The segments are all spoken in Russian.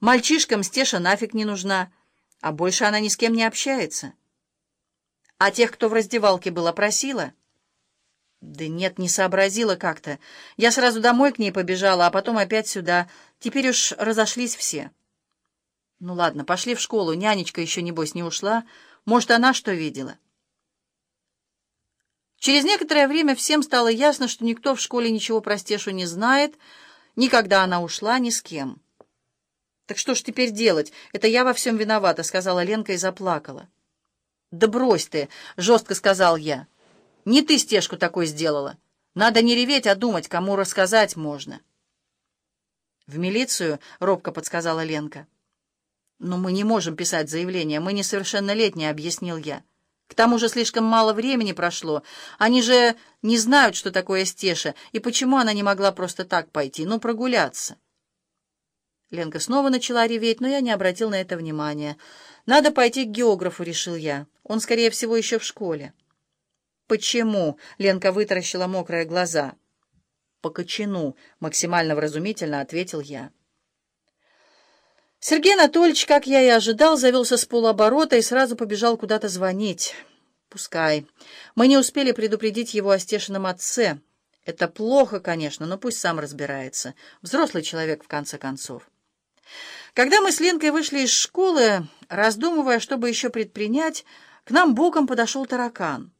Мальчишкам Стеша нафиг не нужна, а больше она ни с кем не общается. А тех, кто в раздевалке была, просила? Да нет, не сообразила как-то. Я сразу домой к ней побежала, а потом опять сюда. Теперь уж разошлись все. Ну ладно, пошли в школу. Нянечка еще, небось, не ушла. Может, она что видела? Через некоторое время всем стало ясно, что никто в школе ничего про Стешу не знает, никогда она ушла ни с кем. «Так что ж теперь делать? Это я во всем виновата», — сказала Ленка и заплакала. «Да брось ты!» — жестко сказал я. «Не ты стежку такой сделала. Надо не реветь, а думать, кому рассказать можно». «В милицию?» — робко подсказала Ленка. «Но мы не можем писать заявление, мы несовершеннолетние», — объяснил я. «К тому же слишком мало времени прошло. Они же не знают, что такое стеша, и почему она не могла просто так пойти, ну, прогуляться». Ленка снова начала реветь, но я не обратил на это внимания. «Надо пойти к географу», — решил я. «Он, скорее всего, еще в школе». «Почему?» — Ленка вытаращила мокрые глаза. «По кочану», — максимально вразумительно ответил я. Сергей Анатольевич, как я и ожидал, завелся с полуоборота и сразу побежал куда-то звонить. Пускай. Мы не успели предупредить его о Стешином отце. Это плохо, конечно, но пусть сам разбирается. Взрослый человек, в конце концов. Когда мы с Ленкой вышли из школы, раздумывая, что бы еще предпринять, к нам боком подошел таракан.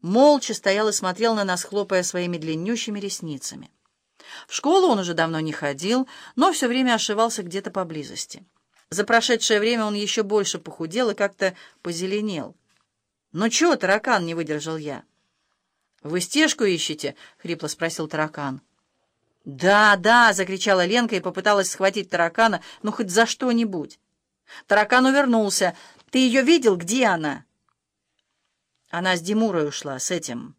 Молча стоял и смотрел на нас, хлопая своими длиннющими ресницами. В школу он уже давно не ходил, но все время ошивался где-то поблизости. За прошедшее время он еще больше похудел и как-то позеленел. «Ну чего, таракан?» — не выдержал я. «Вы стежку ищете?» — хрипло спросил таракан. «Да, да!» — закричала Ленка и попыталась схватить таракана, ну хоть за что-нибудь. Таракан увернулся. «Ты ее видел? Где она?» Она с Димурой ушла, с этим...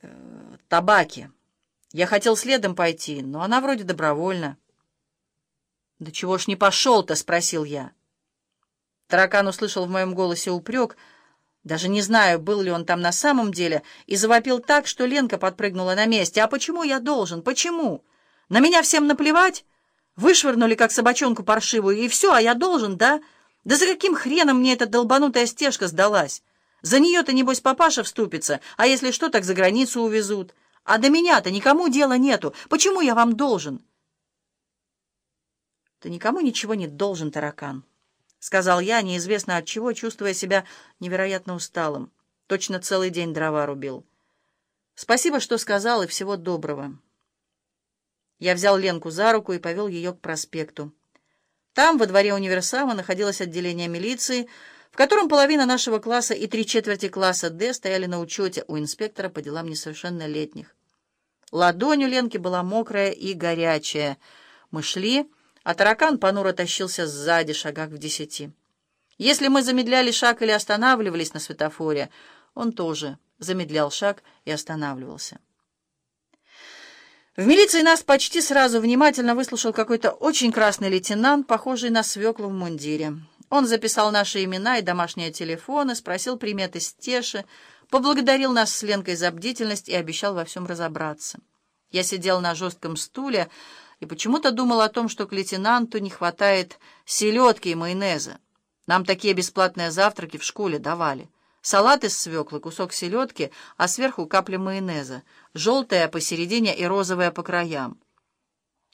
Э, табаки. Я хотел следом пойти, но она вроде добровольно. «Да чего ж не пошел-то?» — спросил я. Таракан услышал в моем голосе упрек — даже не знаю, был ли он там на самом деле, и завопил так, что Ленка подпрыгнула на месте. «А почему я должен? Почему? На меня всем наплевать? Вышвырнули, как собачонку паршивую, и все, а я должен, да? Да за каким хреном мне эта долбанутая стежка сдалась? За нее-то, небось, папаша вступится, а если что, так за границу увезут. А до меня-то никому дела нету. Почему я вам должен?» «Ты никому ничего не должен, таракан». — сказал я, неизвестно от чего, чувствуя себя невероятно усталым. Точно целый день дрова рубил. Спасибо, что сказал, и всего доброго. Я взял Ленку за руку и повел ее к проспекту. Там, во дворе универсама, находилось отделение милиции, в котором половина нашего класса и три четверти класса «Д» стояли на учете у инспектора по делам несовершеннолетних. Ладонь у Ленки была мокрая и горячая. Мы шли а таракан понуро тащился сзади, шагах в десяти. Если мы замедляли шаг или останавливались на светофоре, он тоже замедлял шаг и останавливался. В милиции нас почти сразу внимательно выслушал какой-то очень красный лейтенант, похожий на свеклу в мундире. Он записал наши имена и домашние телефоны, спросил приметы Стеши, поблагодарил нас с Ленкой за бдительность и обещал во всем разобраться. Я сидел на жестком стуле, и почему-то думал о том, что к лейтенанту не хватает селедки и майонеза. Нам такие бесплатные завтраки в школе давали. Салат из свеклы, кусок селедки, а сверху капля майонеза, желтая посередине и розовая по краям.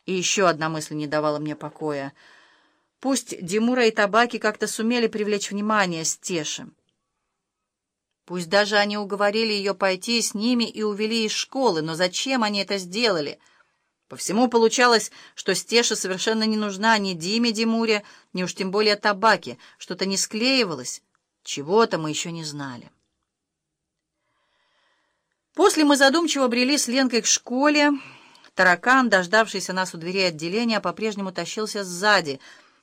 И еще одна мысль не давала мне покоя. Пусть Димура и Табаки как-то сумели привлечь внимание Стеши. Пусть даже они уговорили ее пойти с ними и увели из школы, но зачем они это сделали — по всему получалось, что Стеша совершенно не нужна ни Диме Димуре, ни уж тем более табаке. Что-то не склеивалось. Чего-то мы еще не знали. После мы задумчиво брели с Ленкой к школе. Таракан, дождавшийся нас у дверей отделения, по-прежнему тащился сзади.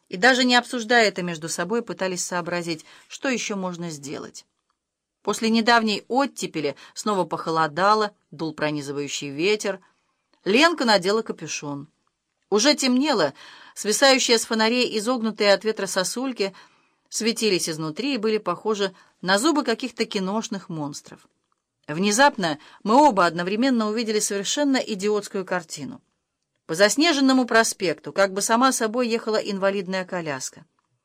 И даже не обсуждая это между собой, пытались сообразить, что еще можно сделать. После недавней оттепели снова похолодало, дул пронизывающий ветер — Ленка надела капюшон. Уже темнело, свисающие с фонарей изогнутые от ветра сосульки светились изнутри и были похожи на зубы каких-то киношных монстров. Внезапно мы оба одновременно увидели совершенно идиотскую картину. По заснеженному проспекту как бы сама собой ехала инвалидная коляска.